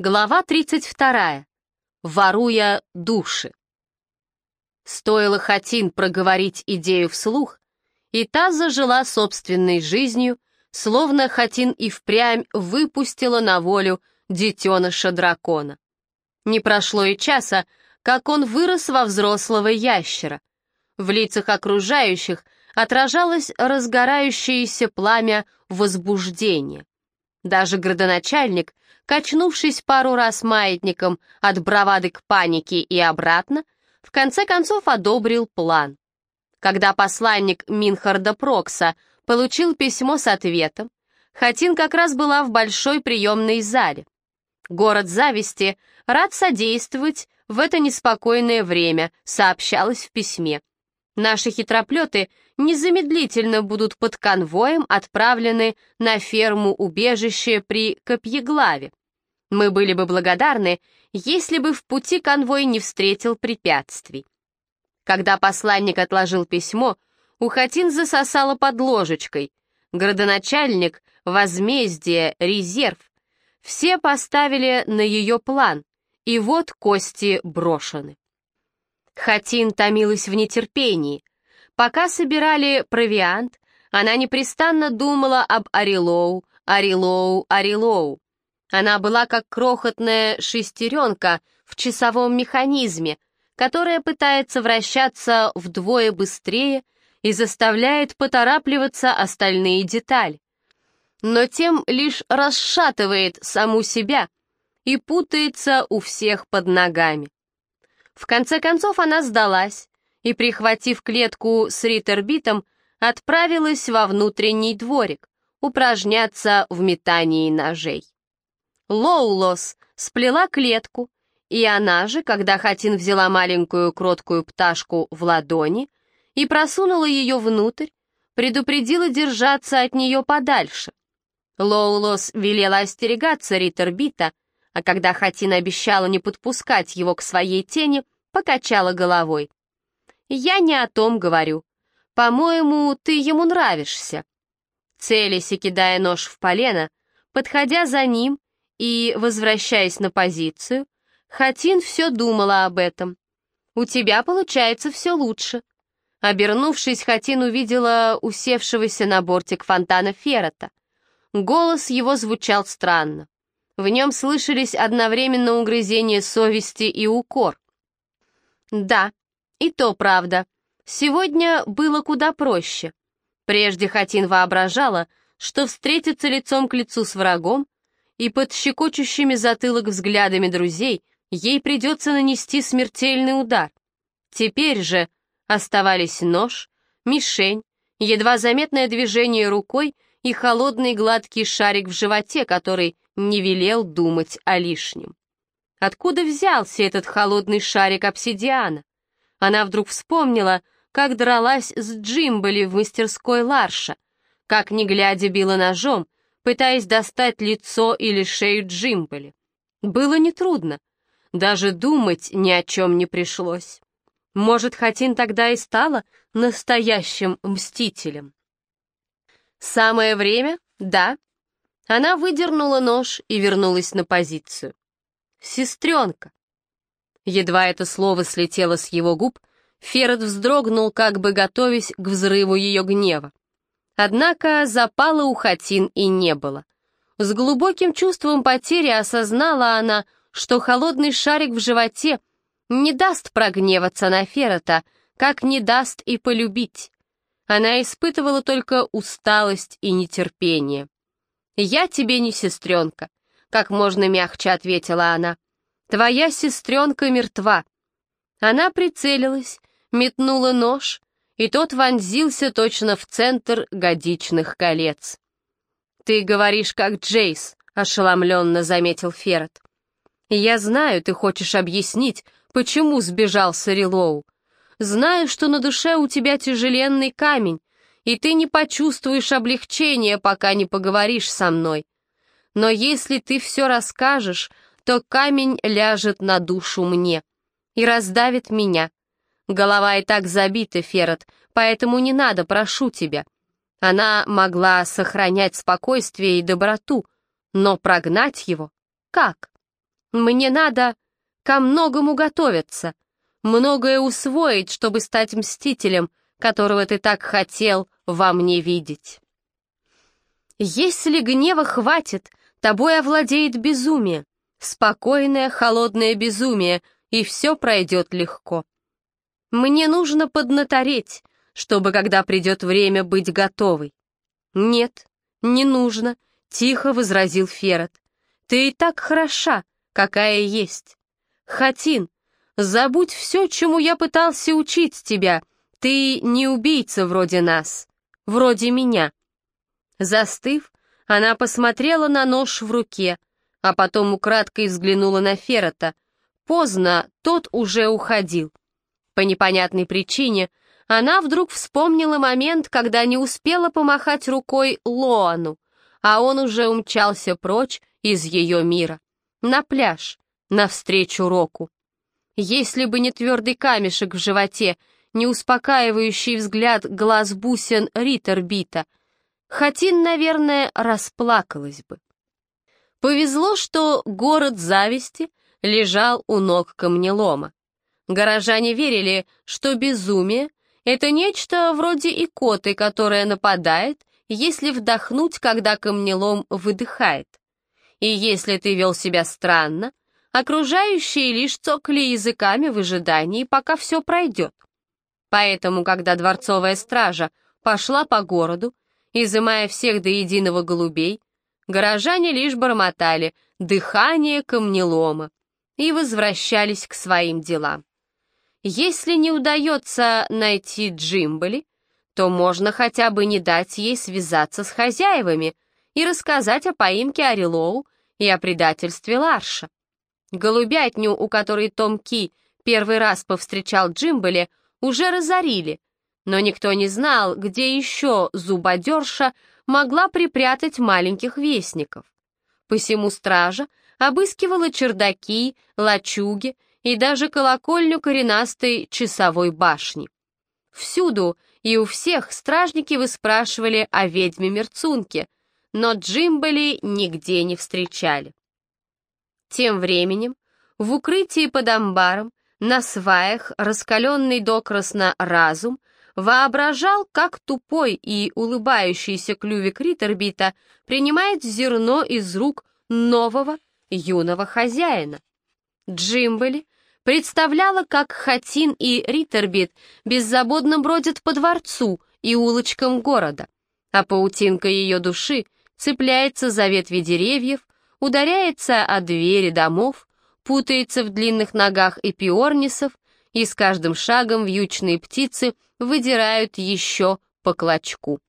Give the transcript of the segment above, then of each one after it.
Глава 32. Воруя души. Стоило Хатин проговорить идею вслух, и та зажила собственной жизнью, словно Хатин и впрямь выпустила на волю детеныша дракона. Не прошло и часа, как он вырос во взрослого ящера. В лицах окружающих отражалось разгорающееся пламя возбуждения. Даже градоначальник, качнувшись пару раз маятником от бравады к панике и обратно, в конце концов одобрил план. Когда посланник Минхарда Прокса получил письмо с ответом, Хатин как раз была в большой приемной зале. Город зависти рад содействовать в это неспокойное время, сообщалось в письме. Наши хитроплеты незамедлительно будут под конвоем отправлены на ферму-убежище при Копьеглаве. Мы были бы благодарны, если бы в пути конвой не встретил препятствий. Когда посланник отложил письмо, Ухатин засосала под ложечкой. Градоначальник, возмездие, резерв. Все поставили на ее план, и вот кости брошены. Хатин томилась в нетерпении. Пока собирали провиант, она непрестанно думала об Арилоу, Арилоу, Арилоу. Она была как крохотная шестеренка в часовом механизме, которая пытается вращаться вдвое быстрее и заставляет поторапливаться остальные детали. Но тем лишь расшатывает саму себя и путается у всех под ногами. В конце концов она сдалась и, прихватив клетку с риттербитом, отправилась во внутренний дворик упражняться в метании ножей. Лоулос сплела клетку, и она же, когда Хатин взяла маленькую кроткую пташку в ладони и просунула ее внутрь, предупредила держаться от нее подальше. Лоулос велела остерегаться Риттербита, а когда Хатина обещала не подпускать его к своей тени, покачала головой. «Я не о том говорю. По-моему, ты ему нравишься». Целясь и кидая нож в полено, подходя за ним и возвращаясь на позицию, Хатин все думала об этом. «У тебя получается все лучше». Обернувшись, Хатин увидела усевшегося на бортик фонтана Феррота. Голос его звучал странно. В нем слышались одновременно угрызения совести и укор. Да, и то правда. Сегодня было куда проще. Прежде Хатин воображала, что встретится лицом к лицу с врагом, и под щекочущими затылок взглядами друзей ей придется нанести смертельный удар. Теперь же оставались нож, мишень, едва заметное движение рукой и холодный гладкий шарик в животе, который не велел думать о лишнем. Откуда взялся этот холодный шарик обсидиана? Она вдруг вспомнила, как дралась с Джимболи в мастерской Ларша, как, не глядя, била ножом, пытаясь достать лицо или шею Джимболи. Было нетрудно. Даже думать ни о чем не пришлось. Может, Хатин тогда и стала настоящим мстителем. Самое время? Да, она выдернула нож и вернулась на позицию. «Сестренка!» Едва это слово слетело с его губ, Ферret вздрогнул, как бы готовясь к взрыву ее гнева. Однако запала у Хатин и не было. С глубоким чувством потери осознала она, что холодный шарик в животе не даст прогневаться на Феррета, как не даст и полюбить. Она испытывала только усталость и нетерпение. «Я тебе не сестренка», — как можно мягче ответила она. «Твоя сестренка мертва». Она прицелилась, метнула нож, и тот вонзился точно в центр годичных колец. «Ты говоришь, как Джейс», — ошеломленно заметил Ферret. «Я знаю, ты хочешь объяснить, почему сбежал Сарилоу. Знаю, что на душе у тебя тяжеленный камень, и ты не почувствуешь облегчения, пока не поговоришь со мной. Но если ты все расскажешь, то камень ляжет на душу мне и раздавит меня. Голова и так забита, Ферret, поэтому не надо, прошу тебя. Она могла сохранять спокойствие и доброту, но прогнать его как? Мне надо ко многому готовиться, многое усвоить, чтобы стать мстителем, которого ты так хотел во мне видеть. Если гнева хватит, тобой овладеет безумие, спокойное, холодное безумие, и все пройдет легко. Мне нужно поднатореть, чтобы, когда придет время, быть готовой. Нет, не нужно, тихо возразил Ферret. Ты и так хороша, какая есть. Хатин, забудь все, чему я пытался учить тебя. Ты не убийца вроде нас, вроде меня. Застыв, она посмотрела на нож в руке, а потом украдкой взглянула на Феррета. Поздно, тот уже уходил. По непонятной причине она вдруг вспомнила момент, когда не успела помахать рукой Лоану, а он уже умчался прочь из ее мира. На пляж, навстречу Року. Если бы не твердый камешек в животе, не успокаивающий взгляд глаз бусин Риттербита, Хатин, наверное, расплакалась бы. Повезло, что город зависти лежал у ног камнелома. Горожане верили, что безумие — это нечто вроде икоты, которая нападает если вдохнуть, когда камнелом выдыхает. И если ты вел себя странно, окружающие лишь цокли языками в ожидании, пока все пройдет. Поэтому, когда дворцовая стража пошла по городу, изымая всех до единого голубей, горожане лишь бормотали «дыхание камнелома» и возвращались к своим делам. Если не удается найти Джимбали, то можно хотя бы не дать ей связаться с хозяевами и рассказать о поимке Арилоу и о предательстве Ларша. Голубятню, у которой Том Ки первый раз повстречал Джимбеле, уже разорили, но никто не знал, где еще зубодерша могла припрятать маленьких вестников. Посему стража обыскивала чердаки, лачуги и даже колокольню коренастой часовой башни. Всюду и у всех стражники выспрашивали о ведьме-мерцунке, но Джимбали нигде не встречали. Тем временем в укрытии под амбаром, на сваях, раскаленный докрасно разум, воображал, как тупой и улыбающийся клювик Риттербита принимает зерно из рук нового юного хозяина. Джимбали представляла, как Хатин и Риттербит беззаботно бродят по дворцу и улочкам города, а паутинка ее души цепляется за ветви деревьев, ударяется о двери домов, путается в длинных ногах эпиорнисов, и с каждым шагом вьючные птицы выдирают еще по клочку.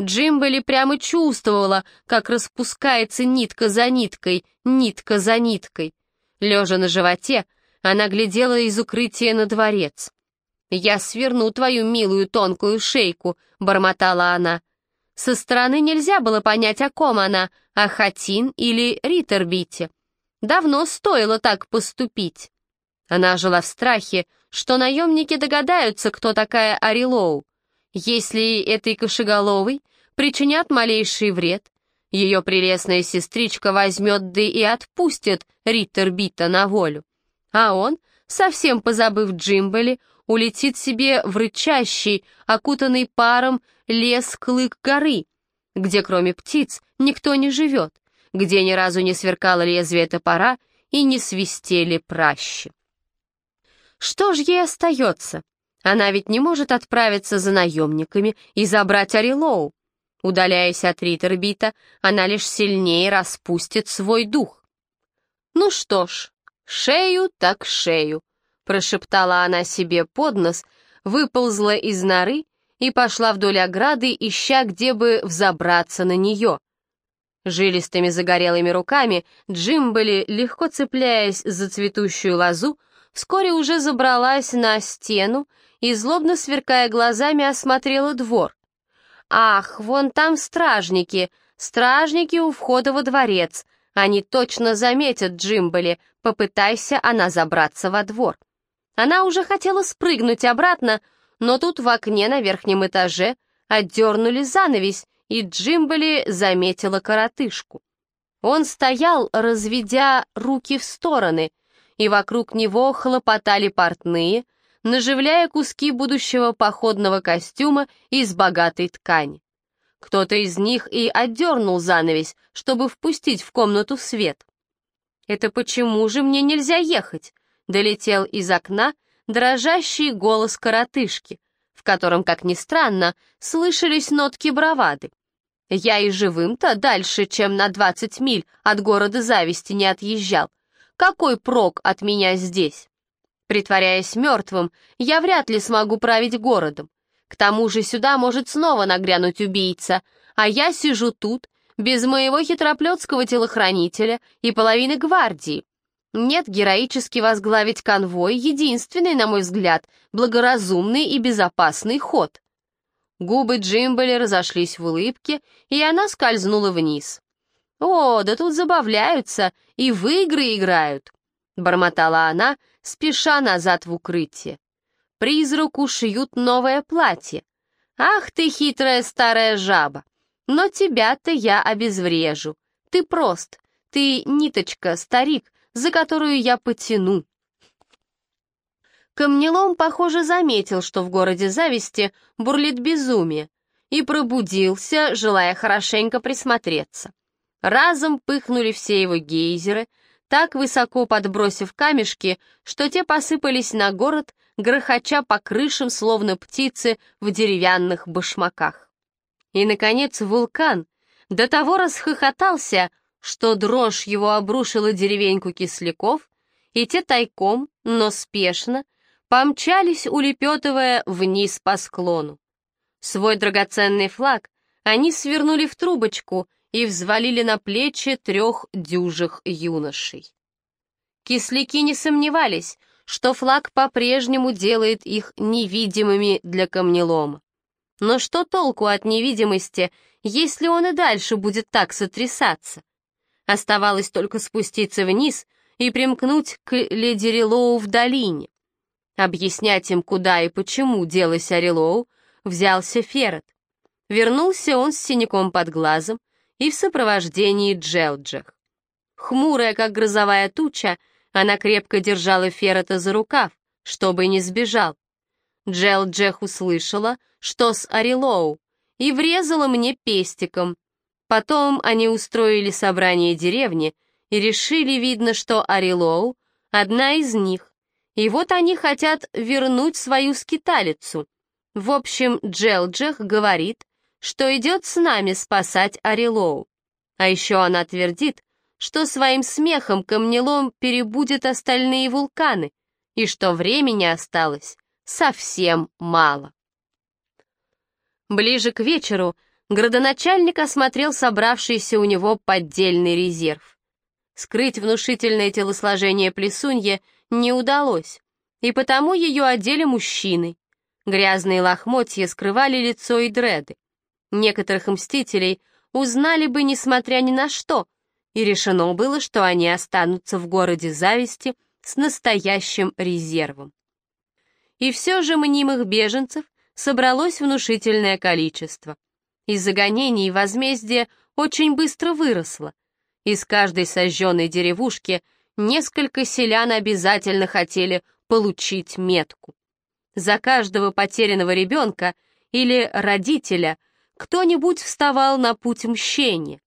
Джимбели прямо чувствовала, как распускается нитка за ниткой, нитка за ниткой. Лежа на животе, она глядела из укрытия на дворец. «Я сверну твою милую тонкую шейку», — бормотала она. Со стороны нельзя было понять, о ком она, о Хатин или Риттербите. Давно стоило так поступить. Она жила в страхе, что наемники догадаются, кто такая Арилоу. Если этой кошеголовой причинят малейший вред, ее прелестная сестричка возьмет да и отпустит Риттербита на волю а он, совсем позабыв Джимбели, улетит себе в рычащий, окутанный паром лес клык горы, где кроме птиц никто не живет, где ни разу не сверкало лезвие топора и не свистели пращи. Что ж ей остается? Она ведь не может отправиться за наемниками и забрать Арилоу. Удаляясь от Риттербита, она лишь сильнее распустит свой дух. Ну что ж, «Шею так шею», — прошептала она себе под нос, выползла из норы и пошла вдоль ограды, ища, где бы взобраться на нее. Жилистыми загорелыми руками Джимбели, легко цепляясь за цветущую лозу, вскоре уже забралась на стену и, злобно сверкая глазами, осмотрела двор. «Ах, вон там стражники, стражники у входа во дворец», они точно заметят Джимбали, попытайся она забраться во двор. Она уже хотела спрыгнуть обратно, но тут в окне на верхнем этаже отдернули занавесь, и Джимбали заметила коротышку. Он стоял, разведя руки в стороны, и вокруг него хлопотали портные, наживляя куски будущего походного костюма из богатой ткани. Кто-то из них и отдернул занавес, чтобы впустить в комнату свет. «Это почему же мне нельзя ехать?» — долетел из окна дрожащий голос коротышки, в котором, как ни странно, слышались нотки бравады. «Я и живым-то дальше, чем на двадцать миль от города зависти не отъезжал. Какой прок от меня здесь?» Притворяясь мертвым, я вряд ли смогу править городом. К тому же сюда может снова нагрянуть убийца, а я сижу тут, без моего хитроплетского телохранителя и половины гвардии. Нет, героически возглавить конвой — единственный, на мой взгляд, благоразумный и безопасный ход. Губы Джимбели разошлись в улыбке, и она скользнула вниз. «О, да тут забавляются и в игры играют», — бормотала она, спеша назад в укрытие. Призраку шьют новое платье. Ах ты, хитрая старая жаба! Но тебя-то я обезврежу. Ты прост, ты ниточка, старик, за которую я потяну. Камнелом, похоже, заметил, что в городе зависти бурлит безумие, и пробудился, желая хорошенько присмотреться. Разом пыхнули все его гейзеры, так высоко подбросив камешки, что те посыпались на город, грохоча по крышам, словно птицы в деревянных башмаках. И, наконец, вулкан до того расхохотался, что дрожь его обрушила деревеньку кисляков, и те тайком, но спешно, помчались, улепетывая вниз по склону. Свой драгоценный флаг они свернули в трубочку и взвалили на плечи трех дюжих юношей. Кисляки не сомневались, что флаг по-прежнему делает их невидимыми для камнелома. Но что толку от невидимости, если он и дальше будет так сотрясаться? Оставалось только спуститься вниз и примкнуть к леди Рилоу в долине. Объяснять им, куда и почему делась Арилоу, взялся Ферret. Вернулся он с синяком под глазом и в сопровождении Джелджах. Хмурая, как грозовая туча, она крепко держала Феррета за рукав, чтобы не сбежал. Джел Джех услышала, что с Арилоу, и врезала мне пестиком. Потом они устроили собрание деревни и решили, видно, что Арилоу — одна из них. И вот они хотят вернуть свою скиталицу. В общем, Джел Джех говорит, что идет с нами спасать Арилоу. А еще она твердит, что своим смехом камнелом перебудет остальные вулканы, и что времени осталось совсем мало. Ближе к вечеру градоначальник осмотрел собравшийся у него поддельный резерв. Скрыть внушительное телосложение плесунье не удалось, и потому ее одели мужчины. Грязные лохмотья скрывали лицо и дреды. Некоторых мстителей узнали бы, несмотря ни на что, и решено было, что они останутся в городе зависти с настоящим резервом. И все же мнимых беженцев собралось внушительное количество. Из-за гонений возмездие очень быстро выросло. Из каждой сожженной деревушки несколько селян обязательно хотели получить метку. За каждого потерянного ребенка или родителя кто-нибудь вставал на путь мщения.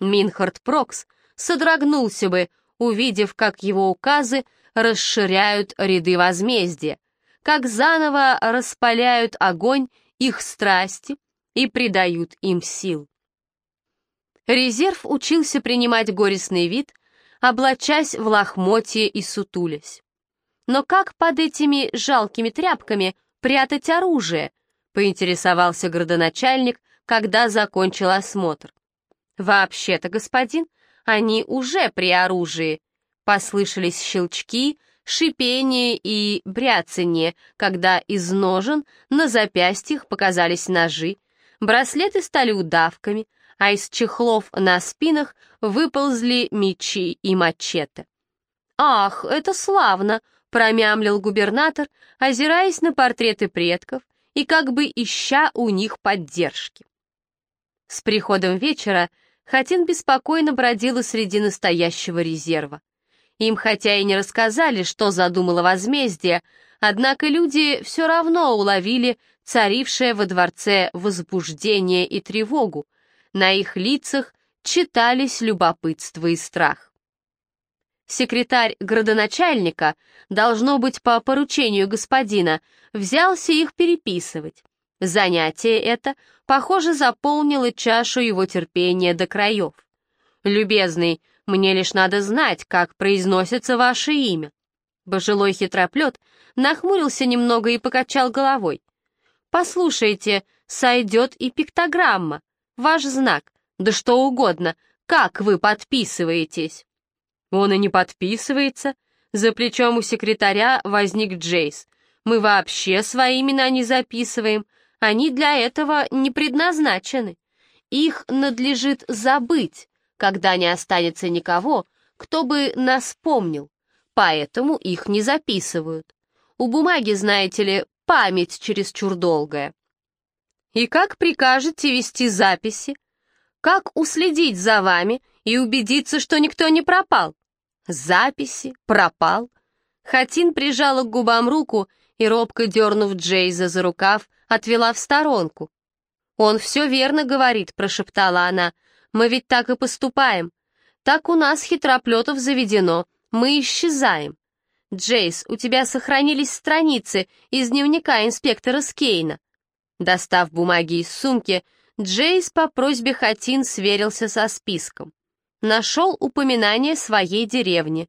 Минхард Прокс содрогнулся бы, увидев, как его указы расширяют ряды возмездия, как заново распаляют огонь их страсти и придают им сил. Резерв учился принимать горестный вид, облачась в лохмотье и сутулясь. Но как под этими жалкими тряпками прятать оружие, поинтересовался градоначальник, когда закончил осмотр. «Вообще-то, господин, они уже при оружии!» Послышались щелчки, шипение и бряцание, когда из ножен на запястьях показались ножи, браслеты стали удавками, а из чехлов на спинах выползли мечи и мачете. «Ах, это славно!» — промямлил губернатор, озираясь на портреты предков и как бы ища у них поддержки. С приходом вечера Хатин беспокойно бродила среди настоящего резерва. Им хотя и не рассказали, что задумало возмездие, однако люди все равно уловили царившее во дворце возбуждение и тревогу. На их лицах читались любопытство и страх. Секретарь градоначальника, должно быть по поручению господина, взялся их переписывать. Занятие это, похоже, заполнило чашу его терпения до краев. «Любезный, мне лишь надо знать, как произносится ваше имя». Пожилой хитроплет нахмурился немного и покачал головой. «Послушайте, сойдет и пиктограмма, ваш знак, да что угодно, как вы подписываетесь?» Он и не подписывается. За плечом у секретаря возник Джейс. Мы вообще свои имена не записываем. Они для этого не предназначены. Их надлежит забыть, когда не останется никого, кто бы нас помнил. Поэтому их не записывают. У бумаги, знаете ли, память чересчур долгая. И как прикажете вести записи? Как уследить за вами и убедиться, что никто не пропал? Записи, пропал. Хатин прижала к губам руку и, робко дернув Джейза за рукав, отвела в сторонку. «Он все верно говорит», — прошептала она. «Мы ведь так и поступаем. Так у нас хитроплетов заведено. Мы исчезаем. Джейс, у тебя сохранились страницы из дневника инспектора Скейна». Достав бумаги из сумки, Джейс по просьбе Хатин сверился со списком. Нашел упоминание своей деревни.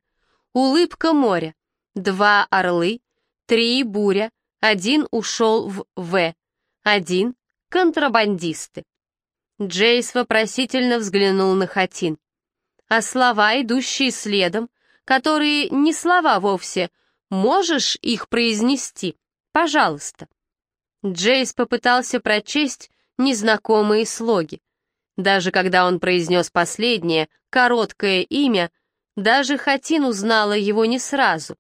Улыбка моря. Два орлы, три буря, один ушел в В. Один — контрабандисты. Джейс вопросительно взглянул на Хатин. А слова, идущие следом, которые не слова вовсе, можешь их произнести? Пожалуйста. Джейс попытался прочесть незнакомые слоги. Даже когда он произнес последнее, короткое имя, даже Хатин узнала его не сразу.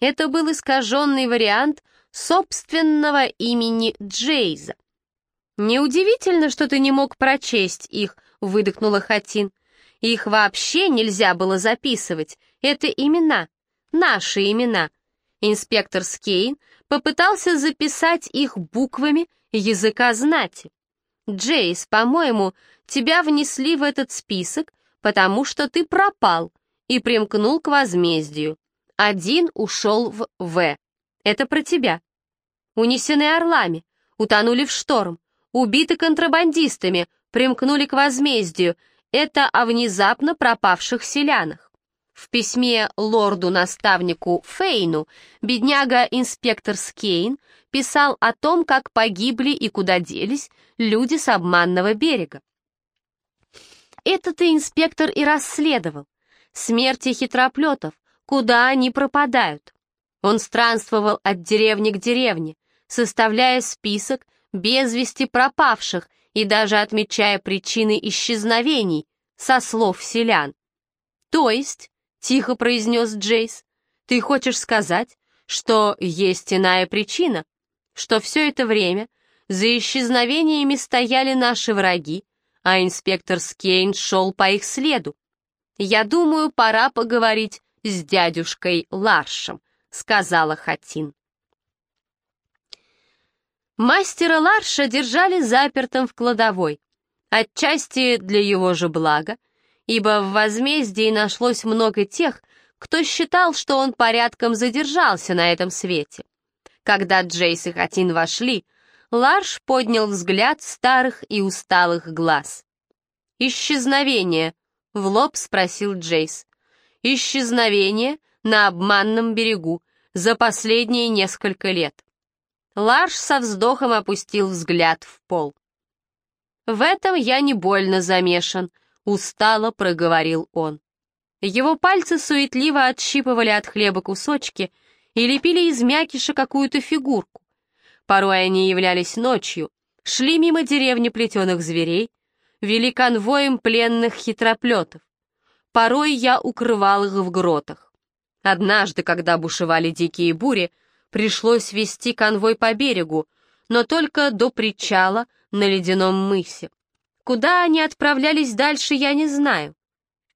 Это был искаженный вариант собственного имени Джейза. «Неудивительно, что ты не мог прочесть их», — выдохнула Хатин. «Их вообще нельзя было записывать. Это имена, наши имена». Инспектор Скейн попытался записать их буквами языка знати. «Джейс, по-моему, тебя внесли в этот список, потому что ты пропал и примкнул к возмездию. Один ушел в В. Это про тебя. Унесены орлами, утонули в шторм, убиты контрабандистами, примкнули к возмездию. Это о внезапно пропавших селянах. В письме лорду-наставнику Фейну бедняга-инспектор Скейн писал о том, как погибли и куда делись люди с обманного берега. Это-то инспектор и расследовал. Смерти хитроплетов, куда они пропадают. Он странствовал от деревни к деревне, составляя список без вести пропавших и даже отмечая причины исчезновений со слов селян. То есть, тихо произнес Джейс, ты хочешь сказать, что есть иная причина, что все это время за исчезновениями стояли наши враги, а инспектор Скейн шел по их следу. Я думаю, пора поговорить с дядюшкой Ларшем, сказала Хатин. Мастера Ларша держали запертым в кладовой, отчасти для его же блага, ибо в возмездии нашлось много тех, кто считал, что он порядком задержался на этом свете. Когда Джейс и Хатин вошли, Ларш поднял взгляд старых и усталых глаз. «Исчезновение», — в лоб спросил Джейс. «Исчезновение на обманном берегу за последние несколько лет». Ларш со вздохом опустил взгляд в пол. «В этом я не больно замешан», — устало проговорил он. Его пальцы суетливо отщипывали от хлеба кусочки и лепили из мякиша какую-то фигурку. Порой они являлись ночью, шли мимо деревни плетеных зверей, вели конвоем пленных хитроплетов. Порой я укрывал их в гротах. Однажды, когда бушевали дикие бури, пришлось вести конвой по берегу, но только до причала на ледяном мысе. Куда они отправлялись дальше, я не знаю.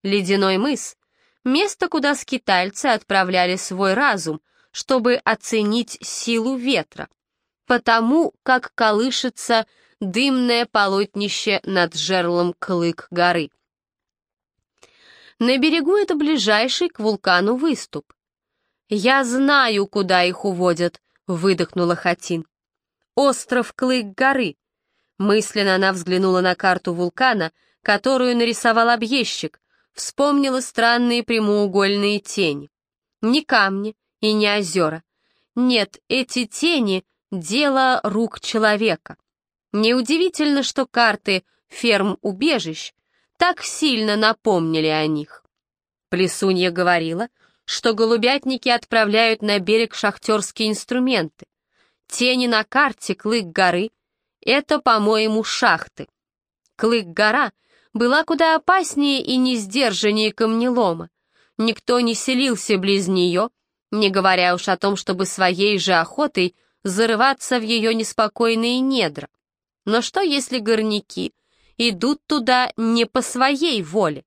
Ледяной мыс — место, куда скитальцы отправляли свой разум, чтобы оценить силу ветра, потому как колышется дымное полотнище над жерлом Клык горы. На берегу это ближайший к вулкану выступ. «Я знаю, куда их уводят», — выдохнула Хатин. «Остров Клык горы». Мысленно она взглянула на карту вулкана, которую нарисовал объездчик, вспомнила странные прямоугольные тени. Ни камни и не озера. Нет, эти тени — дело рук человека. Неудивительно, что карты ферм-убежищ так сильно напомнили о них. Плесунья говорила, что голубятники отправляют на берег шахтерские инструменты. Тени на карте Клык горы — это, по-моему, шахты. Клык-гора была куда опаснее и не сдержаннее камнелома. Никто не селился близ нее, не говоря уж о том, чтобы своей же охотой зарываться в ее неспокойные недра. Но что, если горняки идут туда не по своей воле?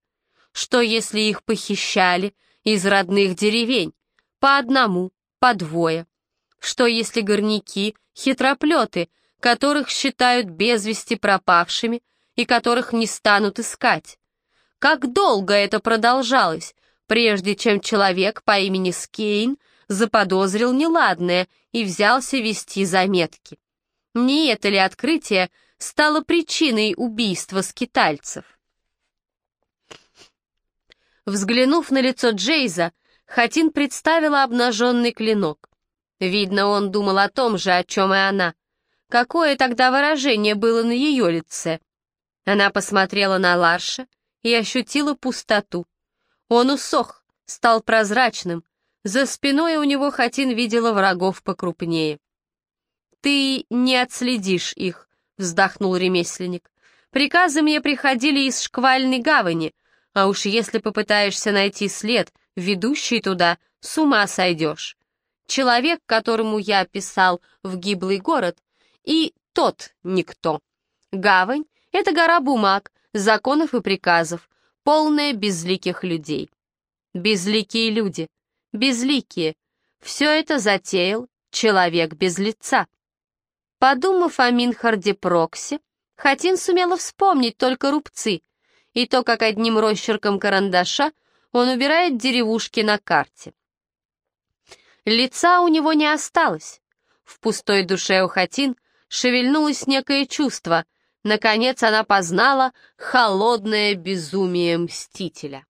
Что, если их похищали из родных деревень, по одному, по двое? Что, если горняки — хитроплеты, которых считают без вести пропавшими и которых не станут искать? Как долго это продолжалось, прежде чем человек по имени Скейн заподозрил неладное и взялся вести заметки? Не это ли открытие стало причиной убийства скитальцев? Взглянув на лицо Джейза, Хатин представила обнаженный клинок. Видно, он думал о том же, о чем и она. Какое тогда выражение было на ее лице? Она посмотрела на Ларша и ощутила пустоту. Он усох, стал прозрачным. За спиной у него Хатин видела врагов покрупнее. «Ты не отследишь их», — вздохнул ремесленник. «Приказы мне приходили из шквальной гавани, а уж если попытаешься найти след, ведущий туда, с ума сойдешь. Человек, которому я писал в гиблый город, и тот никто. Гавань — это гора бумаг, законов и приказов, полная безликих людей. Безликие люди, безликие. Все это затеял человек без лица. Подумав о Минхарде Проксе, Хатин сумела вспомнить только рубцы и то, как одним росчерком карандаша он убирает деревушки на карте. Лица у него не осталось. В пустой душе у Хатин шевельнулось некое чувство. Наконец она познала холодное безумие мстителя.